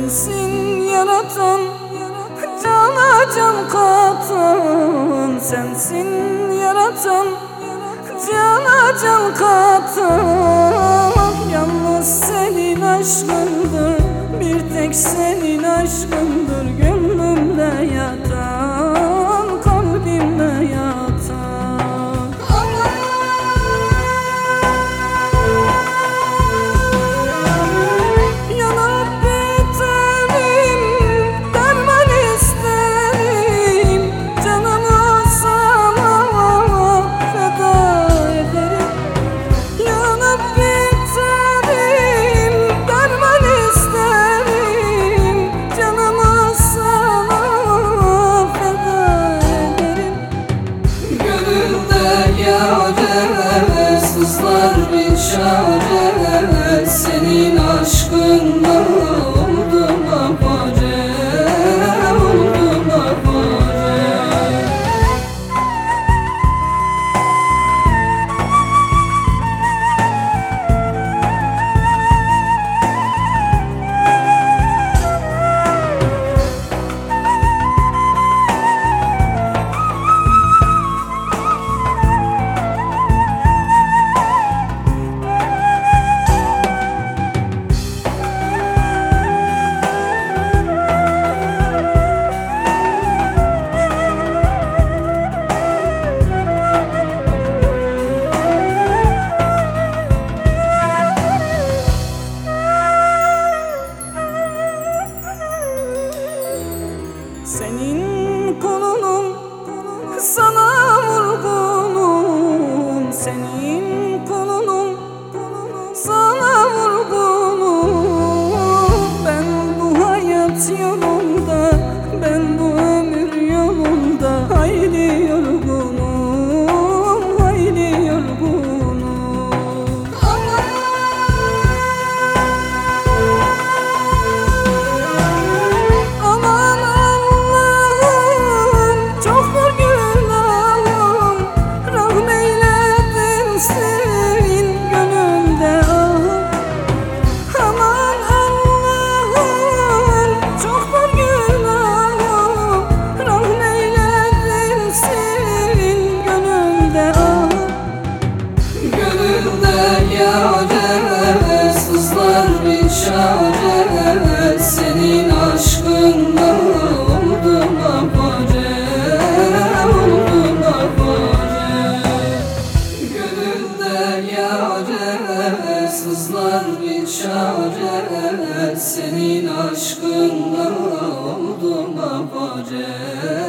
Sensin yaratan Cana can katan Sensin yaratan Cana can katan Yalnız senin aşkındır Bir tek senin aşkındır. Gönlümde ya sızlar bir çare Senin aşkınla Senin kolunum sana vurgunum Senin kolunum sana vurgunum Ben bu hayat yolunda Senin aşkınla oldum apare